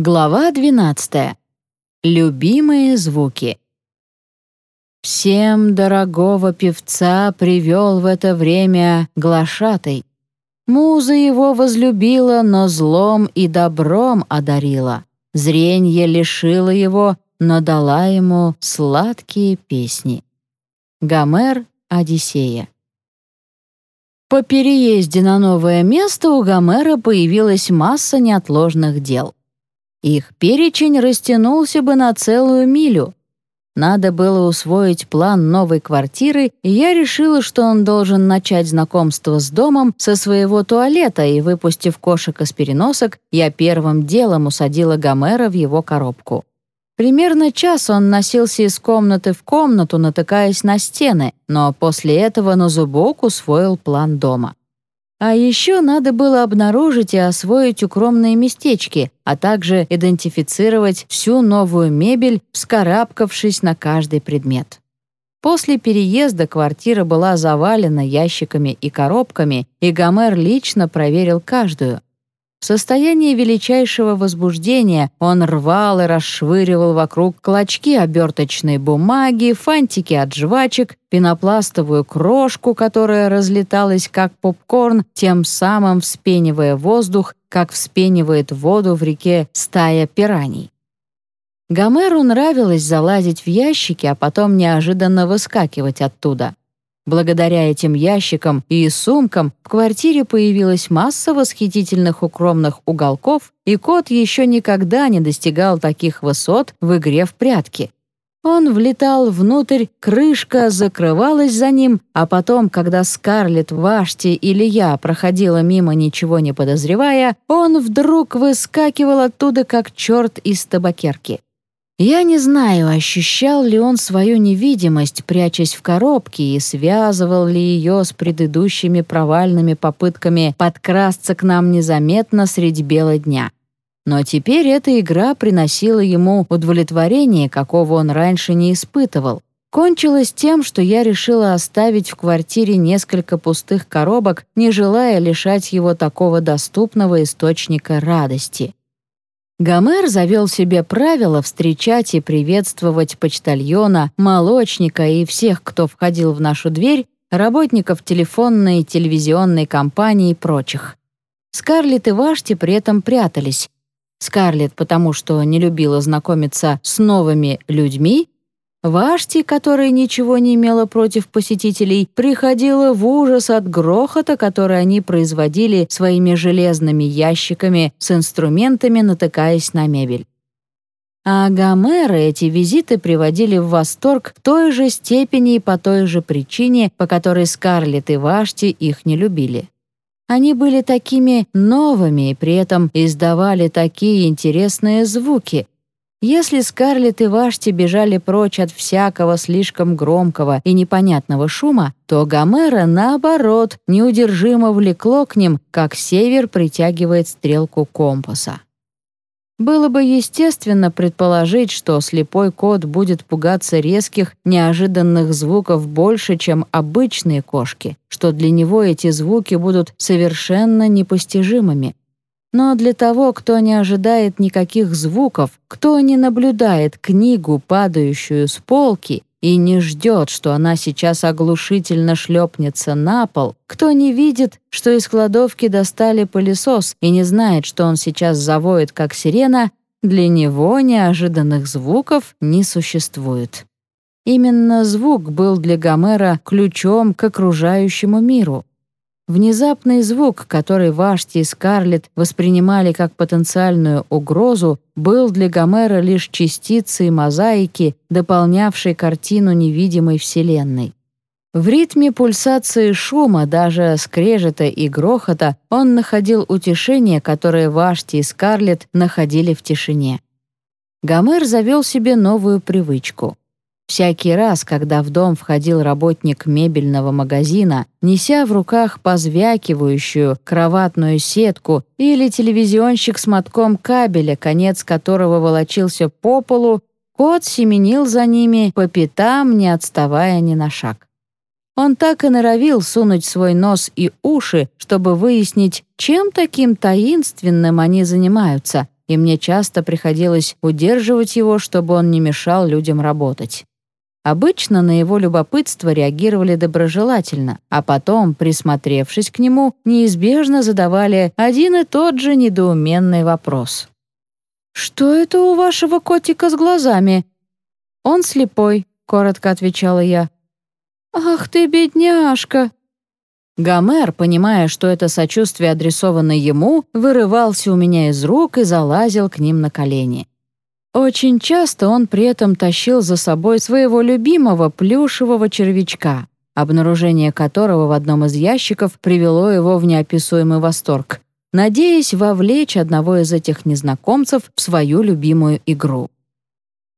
Глава 12. Любимые звуки. Всем дорогого певца привел в это время глашатай. Муза его возлюбила, но злом и добром одарила. Зренье лишило его, но дала ему сладкие песни. Гомер, Одиссея. По переезде на новое место у Гомера появилась масса неотложных дел. Их перечень растянулся бы на целую милю. Надо было усвоить план новой квартиры, и я решила, что он должен начать знакомство с домом со своего туалета, и, выпустив кошек из переносок, я первым делом усадила Гомера в его коробку. Примерно час он носился из комнаты в комнату, натыкаясь на стены, но после этого на зубок усвоил план дома. А еще надо было обнаружить и освоить укромные местечки, а также идентифицировать всю новую мебель, вскарабкавшись на каждый предмет. После переезда квартира была завалена ящиками и коробками, и Гомер лично проверил каждую. В состоянии величайшего возбуждения он рвал и расшвыривал вокруг клочки оберточной бумаги, фантики от жвачек, пенопластовую крошку, которая разлеталась как попкорн, тем самым вспенивая воздух, как вспенивает воду в реке стая пираний. Гомеру нравилось залазить в ящики, а потом неожиданно выскакивать оттуда. Благодаря этим ящикам и сумкам в квартире появилась масса восхитительных укромных уголков, и кот еще никогда не достигал таких высот в игре в прятки. Он влетал внутрь, крышка закрывалась за ним, а потом, когда Скарлетт, Вашти или я проходила мимо, ничего не подозревая, он вдруг выскакивал оттуда, как черт из табакерки. Я не знаю, ощущал ли он свою невидимость, прячась в коробке, и связывал ли ее с предыдущими провальными попытками подкрасться к нам незаметно средь бела дня. Но теперь эта игра приносила ему удовлетворение, какого он раньше не испытывал. Кончилось тем, что я решила оставить в квартире несколько пустых коробок, не желая лишать его такого доступного источника радости. Гомер завел себе правило встречать и приветствовать почтальона, молочника и всех, кто входил в нашу дверь, работников телефонной телевизионной компании и прочих. Скарлетт и Вашти при этом прятались. Скарлетт, потому что не любила знакомиться с новыми людьми, Вашти, которая ничего не имела против посетителей, приходила в ужас от грохота, который они производили своими железными ящиками с инструментами, натыкаясь на мебель. А Гомера эти визиты приводили в восторг в той же степени и по той же причине, по которой Скарлетт и Вашти их не любили. Они были такими новыми и при этом издавали такие интересные звуки, если Скарлетт и Вашти бежали прочь от всякого слишком громкого и непонятного шума, то Гомера, наоборот, неудержимо влекло к ним, как север притягивает стрелку компаса. Было бы естественно предположить, что слепой кот будет пугаться резких, неожиданных звуков больше, чем обычные кошки, что для него эти звуки будут совершенно непостижимыми, но для того, кто не ожидает никаких звуков, кто не наблюдает книгу, падающую с полки, и не ждет, что она сейчас оглушительно шлепнется на пол, кто не видит, что из кладовки достали пылесос и не знает, что он сейчас завоет, как сирена, для него неожиданных звуков не существует. Именно звук был для Гомера ключом к окружающему миру. Внезапный звук, который Вашти и Скарлетт воспринимали как потенциальную угрозу, был для Гомера лишь частицей мозаики, дополнявшей картину невидимой Вселенной. В ритме пульсации шума, даже скрежета и грохота, он находил утешение, которое Вашти и Скарлетт находили в тишине. Гомер завел себе новую привычку. Всякий раз, когда в дом входил работник мебельного магазина, неся в руках позвякивающую кроватную сетку или телевизионщик с мотком кабеля, конец которого волочился по полу, кот семенил за ними по пятам, не отставая ни на шаг. Он так и норовил сунуть свой нос и уши, чтобы выяснить, чем таким таинственным они занимаются, и мне часто приходилось удерживать его, чтобы он не мешал людям работать. Обычно на его любопытство реагировали доброжелательно, а потом, присмотревшись к нему, неизбежно задавали один и тот же недоуменный вопрос. «Что это у вашего котика с глазами?» «Он слепой», — коротко отвечала я. «Ах ты, бедняжка!» Гомер, понимая, что это сочувствие адресовано ему, вырывался у меня из рук и залазил к ним на колени. Очень часто он при этом тащил за собой своего любимого плюшевого червячка, обнаружение которого в одном из ящиков привело его в неописуемый восторг, надеясь вовлечь одного из этих незнакомцев в свою любимую игру.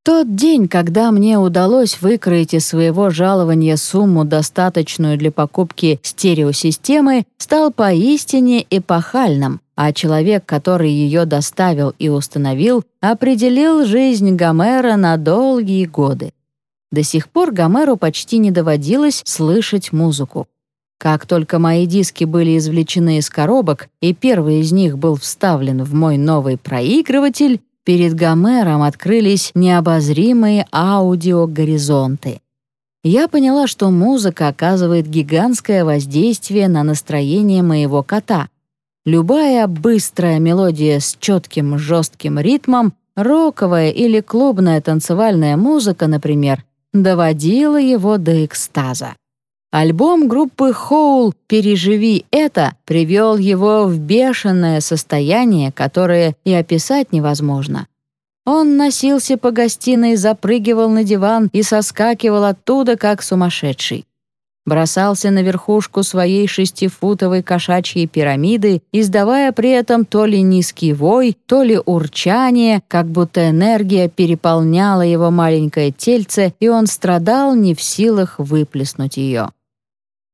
Тот день, когда мне удалось выкроить из своего жалования сумму, достаточную для покупки стереосистемы, стал поистине эпохальным, а человек, который ее доставил и установил, определил жизнь Гомера на долгие годы. До сих пор Гомеру почти не доводилось слышать музыку. Как только мои диски были извлечены из коробок, и первый из них был вставлен в мой новый проигрыватель, перед Гомером открылись необозримые аудиогоризонты. Я поняла, что музыка оказывает гигантское воздействие на настроение моего кота. Любая быстрая мелодия с четким жестким ритмом, роковая или клубная танцевальная музыка, например, доводила его до экстаза. Альбом группы Хоул «Переживи это» привел его в бешеное состояние, которое и описать невозможно. Он носился по гостиной, запрыгивал на диван и соскакивал оттуда, как сумасшедший. Бросался на верхушку своей шестифутовой кошачьей пирамиды, издавая при этом то ли низкий вой, то ли урчание, как будто энергия переполняла его маленькое тельце, и он страдал не в силах выплеснуть ее.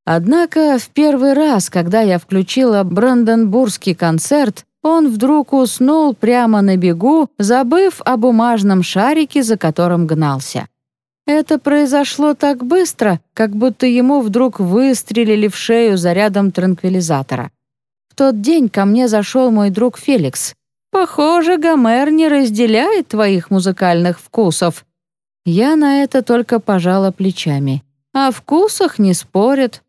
Однако в первый раз, когда я включила Бранденбургский концерт, он вдруг уснул прямо на бегу, забыв о бумажном шарике, за которым гнался. Это произошло так быстро, как будто ему вдруг выстрелили в шею зарядом транквилизатора. В тот день ко мне зашел мой друг Феликс. «Похоже, Гомер не разделяет твоих музыкальных вкусов». Я на это только пожала плечами. О вкусах не спорят,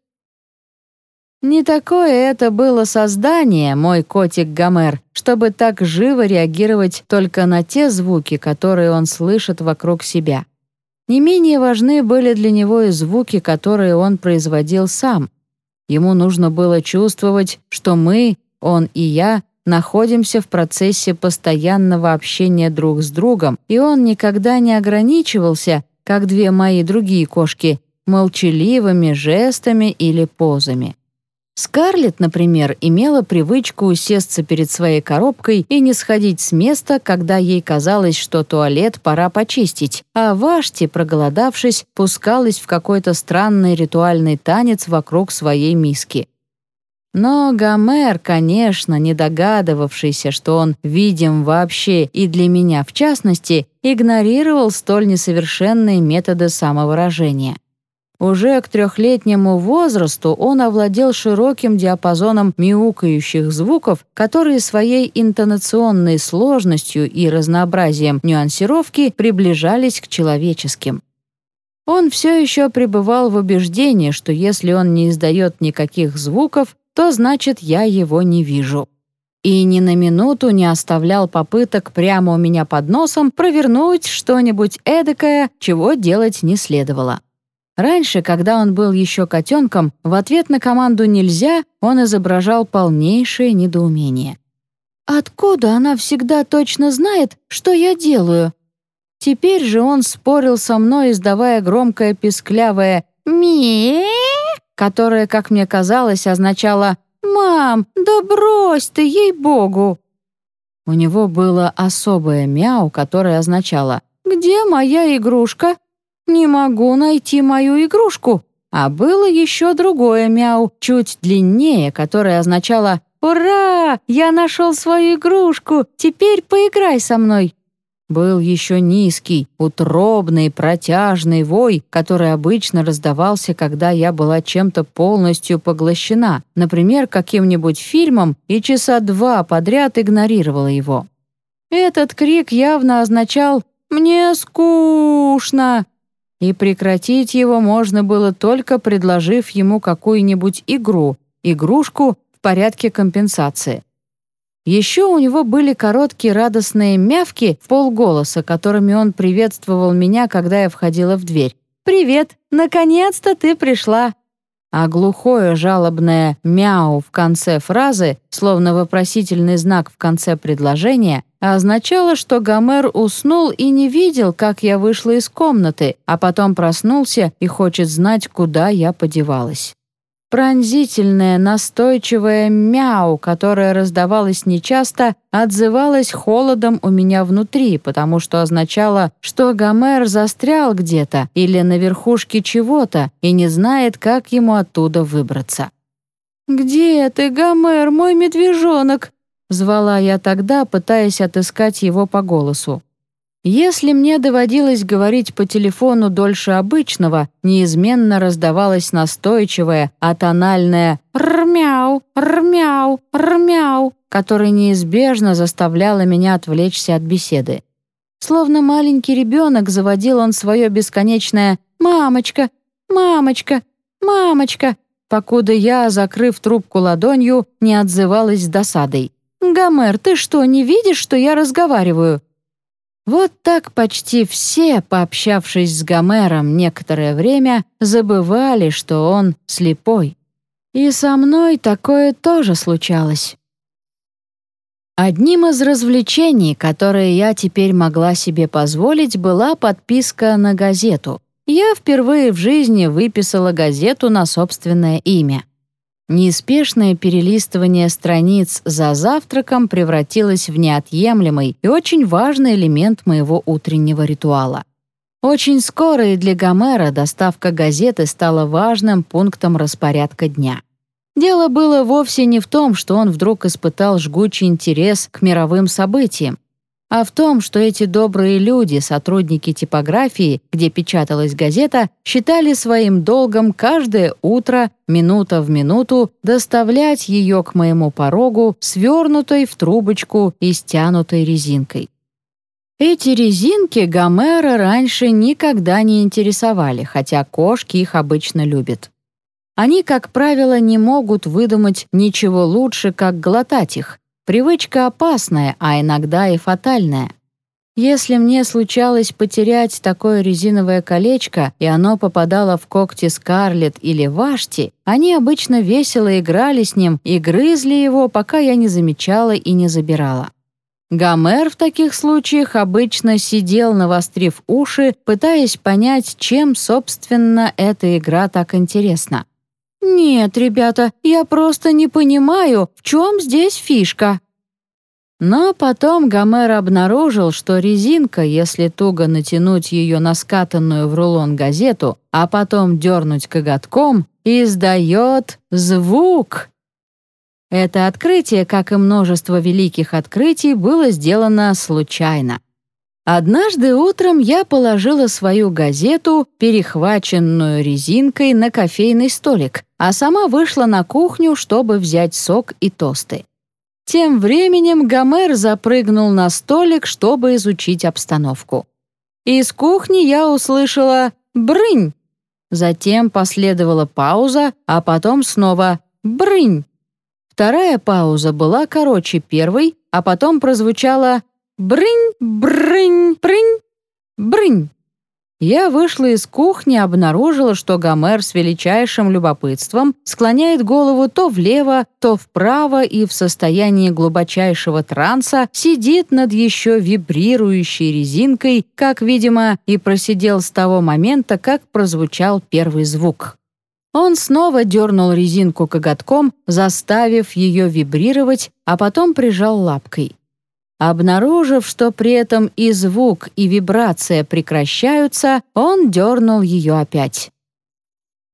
не такое это было создание, мой котик Гомер, чтобы так живо реагировать только на те звуки, которые он слышит вокруг себя. Не менее важны были для него и звуки, которые он производил сам. Ему нужно было чувствовать, что мы, он и я, находимся в процессе постоянного общения друг с другом, и он никогда не ограничивался, как две мои другие кошки, молчаливыми жестами или позами. Скарлетт, например, имела привычку усесться перед своей коробкой и не сходить с места, когда ей казалось, что туалет пора почистить, а Вашти, проголодавшись, пускалась в какой-то странный ритуальный танец вокруг своей миски. Но Гомер, конечно, не догадывавшийся, что он видим вообще и для меня в частности, игнорировал столь несовершенные методы самовыражения. Уже к трехлетнему возрасту он овладел широким диапазоном мяукающих звуков, которые своей интонационной сложностью и разнообразием нюансировки приближались к человеческим. Он все еще пребывал в убеждении, что если он не издает никаких звуков, то значит я его не вижу. И ни на минуту не оставлял попыток прямо у меня под носом провернуть что-нибудь эдакое, чего делать не следовало. Раньше, когда он был еще котенком, в ответ на команду «нельзя» он изображал полнейшее недоумение. «Откуда она всегда точно знает, что я делаю?» Теперь же он спорил со мной, издавая громкое писклявое «ми», которое, как мне казалось, означало «Мам, да брось ты, ей-богу!» У него было особое мяу, которое означало «Где моя игрушка?» «Не могу найти мою игрушку». А было еще другое мяу, чуть длиннее, которое означало «Ура! Я нашел свою игрушку! Теперь поиграй со мной!» Был еще низкий, утробный, протяжный вой, который обычно раздавался, когда я была чем-то полностью поглощена, например, каким-нибудь фильмом, и часа два подряд игнорировала его. Этот крик явно означал «Мне скучно!» И прекратить его можно было только предложив ему какую-нибудь игру, игрушку в порядке компенсации. Еще у него были короткие радостные мявки в полголоса, которыми он приветствовал меня, когда я входила в дверь. «Привет! Наконец-то ты пришла!» А глухое жалобное «мяу» в конце фразы, словно вопросительный знак в конце предложения, означало, что Гомер уснул и не видел, как я вышла из комнаты, а потом проснулся и хочет знать, куда я подевалась. Пронзительное, настойчивое мяу, которое раздавалось нечасто, отзывалось холодом у меня внутри, потому что означало, что Гомер застрял где-то или на верхушке чего-то и не знает, как ему оттуда выбраться. «Где ты, Гомер, мой медвежонок?» — звала я тогда, пытаясь отыскать его по голосу. Если мне доводилось говорить по телефону дольше обычного, неизменно раздавалось настойчивое, атональное «рмяу, рмяу, рмяу», которое неизбежно заставляло меня отвлечься от беседы. Словно маленький ребенок заводил он свое бесконечное «мамочка, мамочка, мамочка», покуда я, закрыв трубку ладонью, не отзывалась с досадой. «Гомер, ты что, не видишь, что я разговариваю?» Вот так почти все, пообщавшись с Гомером некоторое время, забывали, что он слепой. И со мной такое тоже случалось. Одним из развлечений, которые я теперь могла себе позволить, была подписка на газету. Я впервые в жизни выписала газету на собственное имя. Неспешное перелистывание страниц за завтраком превратилось в неотъемлемый и очень важный элемент моего утреннего ритуала. Очень скоро и для Гомера доставка газеты стала важным пунктом распорядка дня. Дело было вовсе не в том, что он вдруг испытал жгучий интерес к мировым событиям а в том, что эти добрые люди, сотрудники типографии, где печаталась газета, считали своим долгом каждое утро, минута в минуту, доставлять ее к моему порогу, свернутой в трубочку и стянутой резинкой. Эти резинки Гомера раньше никогда не интересовали, хотя кошки их обычно любят. Они, как правило, не могут выдумать ничего лучше, как глотать их, Привычка опасная, а иногда и фатальная. Если мне случалось потерять такое резиновое колечко, и оно попадало в когти Скарлетт или Вашти, они обычно весело играли с ним и грызли его, пока я не замечала и не забирала. Гомер в таких случаях обычно сидел, навострив уши, пытаясь понять, чем, собственно, эта игра так интересна. «Нет, ребята, я просто не понимаю, в чем здесь фишка». Но потом Гомер обнаружил, что резинка, если туго натянуть ее на скатанную в рулон газету, а потом дернуть коготком, издает звук. Это открытие, как и множество великих открытий, было сделано случайно. Однажды утром я положила свою газету, перехваченную резинкой, на кофейный столик, а сама вышла на кухню, чтобы взять сок и тосты. Тем временем Гомер запрыгнул на столик, чтобы изучить обстановку. Из кухни я услышала «брынь». Затем последовала пауза, а потом снова «брынь». Вторая пауза была короче первой, а потом прозвучала Брынь, брынь, прынь, брынь. Я вышла из кухни, обнаружила, что Гомер с величайшим любопытством склоняет голову то влево, то вправо и в состоянии глубочайшего транса сидит над еще вибрирующей резинкой, как, видимо, и просидел с того момента, как прозвучал первый звук. Он снова дернул резинку коготком, заставив ее вибрировать, а потом прижал лапкой. Обнаружив, что при этом и звук, и вибрация прекращаются, он дернул ее опять.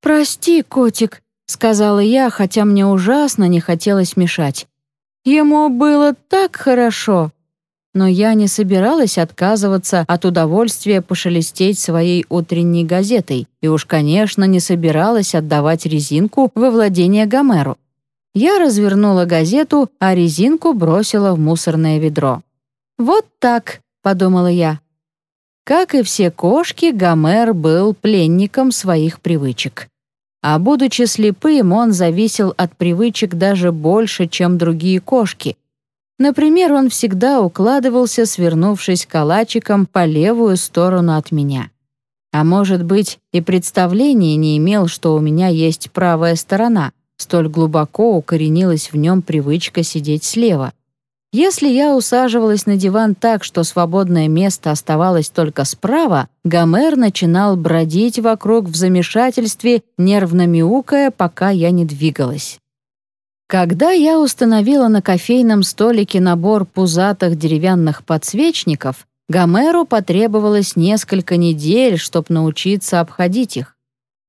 «Прости, котик», — сказала я, хотя мне ужасно не хотелось мешать. «Ему было так хорошо». Но я не собиралась отказываться от удовольствия пошелестеть своей утренней газетой и уж, конечно, не собиралась отдавать резинку во владение Гомеру. Я развернула газету, а резинку бросила в мусорное ведро. «Вот так», — подумала я. Как и все кошки, Гомер был пленником своих привычек. А будучи слепым, он зависел от привычек даже больше, чем другие кошки. Например, он всегда укладывался, свернувшись калачиком по левую сторону от меня. А может быть, и представления не имел, что у меня есть правая сторона. Столь глубоко укоренилась в нем привычка сидеть слева. Если я усаживалась на диван так, что свободное место оставалось только справа, Гомер начинал бродить вокруг в замешательстве, нервно мяукая, пока я не двигалась. Когда я установила на кофейном столике набор пузатых деревянных подсвечников, Гомеру потребовалось несколько недель, чтобы научиться обходить их.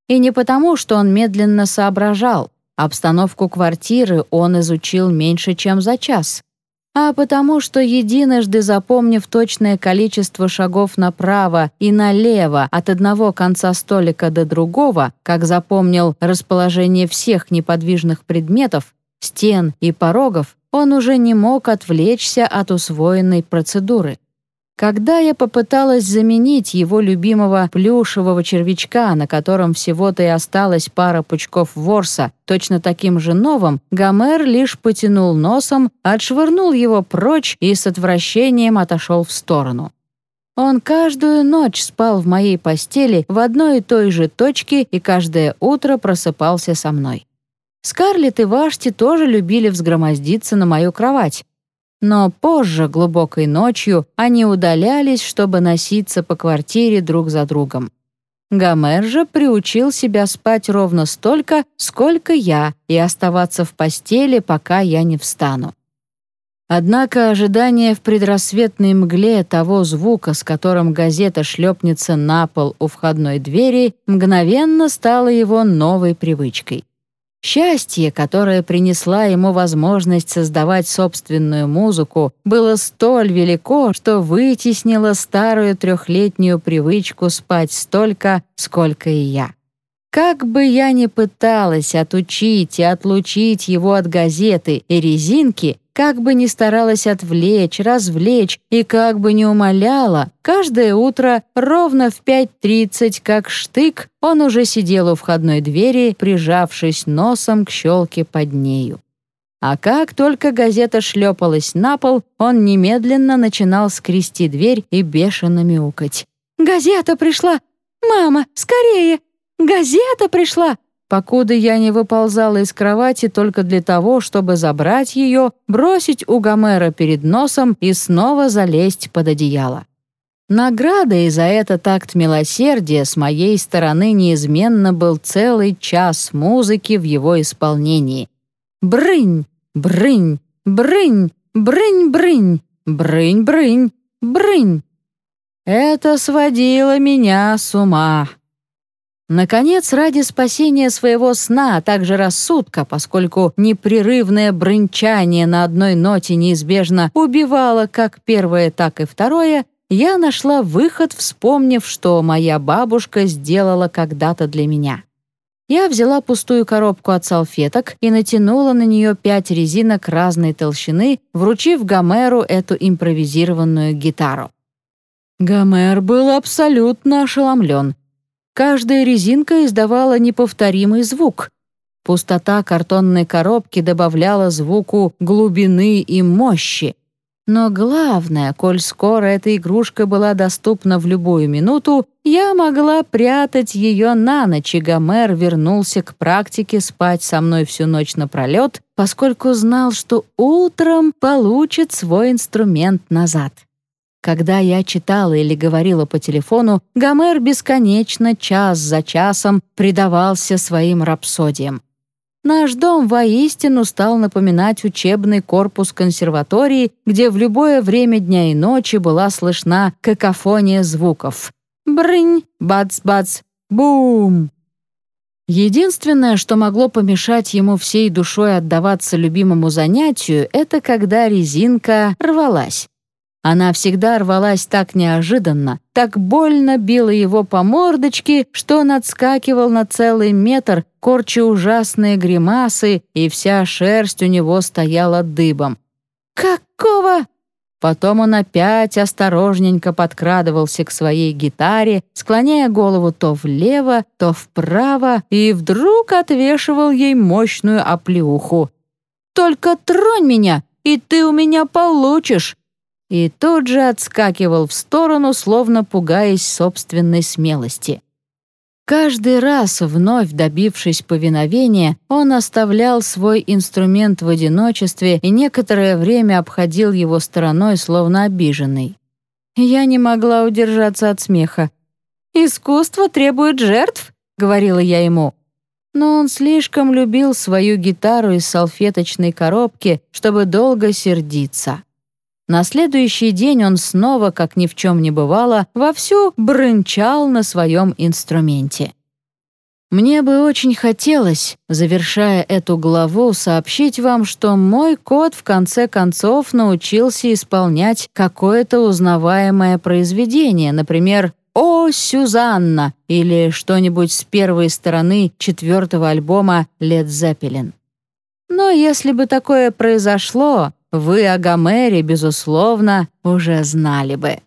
И не потому, что он медленно соображал. Обстановку квартиры он изучил меньше, чем за час а потому что, единожды запомнив точное количество шагов направо и налево от одного конца столика до другого, как запомнил расположение всех неподвижных предметов, стен и порогов, он уже не мог отвлечься от усвоенной процедуры. Когда я попыталась заменить его любимого плюшевого червячка, на котором всего-то и осталась пара пучков ворса, точно таким же новым, Гомер лишь потянул носом, отшвырнул его прочь и с отвращением отошел в сторону. Он каждую ночь спал в моей постели в одной и той же точке и каждое утро просыпался со мной. Скарлетт и Вашти тоже любили взгромоздиться на мою кровать, но позже, глубокой ночью, они удалялись, чтобы носиться по квартире друг за другом. Гомер же приучил себя спать ровно столько, сколько я, и оставаться в постели, пока я не встану. Однако ожидание в предрассветной мгле того звука, с которым газета шлепнется на пол у входной двери, мгновенно стало его новой привычкой. Счастье, которое принесла ему возможность создавать собственную музыку, было столь велико, что вытеснило старую трехлетнюю привычку спать столько, сколько и я. Как бы я ни пыталась отучить и отлучить его от газеты и резинки, как бы ни старалась отвлечь, развлечь и как бы ни умоляла, каждое утро ровно в 5.30, как штык, он уже сидел у входной двери, прижавшись носом к щелке под нею. А как только газета шлепалась на пол, он немедленно начинал скрести дверь и бешено мяукать. «Газета пришла! Мама, скорее! Газета пришла! покуда я не выползала из кровати только для того, чтобы забрать ее, бросить у Гомера перед носом и снова залезть под одеяло. Наградой за этот акт милосердия с моей стороны неизменно был целый час музыки в его исполнении. Брынь, брынь, брынь, брынь-брынь, брынь-брынь, брынь. Это сводило меня с ума. Наконец, ради спасения своего сна, а также рассудка, поскольку непрерывное брынчание на одной ноте неизбежно убивало как первое, так и второе, я нашла выход, вспомнив, что моя бабушка сделала когда-то для меня. Я взяла пустую коробку от салфеток и натянула на нее пять резинок разной толщины, вручив Гомеру эту импровизированную гитару. Гомер был абсолютно ошеломлен — Каждая резинка издавала неповторимый звук. Пустота картонной коробки добавляла звуку глубины и мощи. Но главное, коль скоро эта игрушка была доступна в любую минуту, я могла прятать ее на ночь, и Гомер вернулся к практике спать со мной всю ночь напролет, поскольку знал, что утром получит свой инструмент назад. Когда я читала или говорила по телефону, Гомер бесконечно, час за часом, предавался своим рапсодиям. Наш дом воистину стал напоминать учебный корпус консерватории, где в любое время дня и ночи была слышна какофония звуков. Брынь, бац-бац, бум. Единственное, что могло помешать ему всей душой отдаваться любимому занятию, это когда резинка рвалась. Она всегда рвалась так неожиданно, так больно била его по мордочке, что он отскакивал на целый метр, корча ужасные гримасы, и вся шерсть у него стояла дыбом. «Какого?» Потом он опять осторожненько подкрадывался к своей гитаре, склоняя голову то влево, то вправо, и вдруг отвешивал ей мощную оплеуху. «Только тронь меня, и ты у меня получишь!» И тут же отскакивал в сторону, словно пугаясь собственной смелости. Каждый раз, вновь добившись повиновения, он оставлял свой инструмент в одиночестве и некоторое время обходил его стороной, словно обиженный. Я не могла удержаться от смеха. «Искусство требует жертв», — говорила я ему. Но он слишком любил свою гитару из салфеточной коробки, чтобы долго сердиться. На следующий день он снова, как ни в чем не бывало, вовсю брынчал на своем инструменте. Мне бы очень хотелось, завершая эту главу, сообщить вам, что мой кот в конце концов научился исполнять какое-то узнаваемое произведение, например, «О, Сюзанна» или что-нибудь с первой стороны четвертого альбома «Лед Зеппелин». Но если бы такое произошло, вы о Гомере, безусловно, уже знали бы.